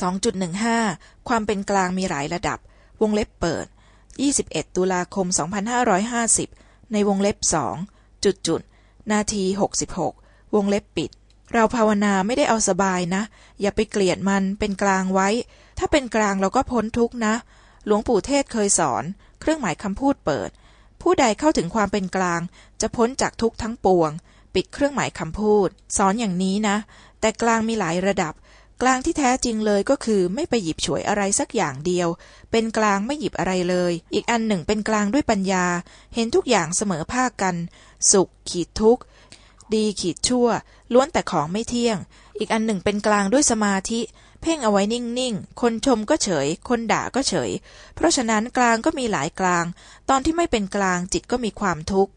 2.15 ความเป็นกลางมีหลายระดับ วงเล็บเปิด 21 ตุลาคม 2550 ในวงเล็บสองจุดจุด นาที 66 วงเล็บปิด เราภาวนาไม่ได้เอาสบายนะ อย่าไปเกลียดมันเป็นกลางไว้ ถ้าเป็นกลางเราก็พ้นทุกนะ หลวงปู่เทศเคยสอน เครื่องหมายคำพูดเปิด ผู้ใดเข้าถึงความเป็นกลาง จะพ้นจากทุกทั้งปวง ปิดเครื่องหมายคำพูด สอนอย่างนี้นะ แต่กลางมีหลายระดับ กลางที่แท้จริงเลยก็คือไม่ไปหยิบฉวยอะไรสักอย่างเดียว เป็นกลางไม่หยิบอะไรเลย อีกอันหนึ่งเป็นกลางด้วยปัญญา เห็นทุกอย่างเสมอภาคกัน สุข ขีดทุกข์ดีขีดชั่ว ล้วนแต่ของไม่เที่ยง อีกอันหนึ่งเป็นกลางด้วยสมาธิ เพ่งเอาไว้นิ่งๆ คนชมก็เฉย คนด่าก็เฉย เพราะฉะนั้นกลางก็มีหลายกลาง ตอนที่ไม่เป็นกลางจิตก็มีความทุกข์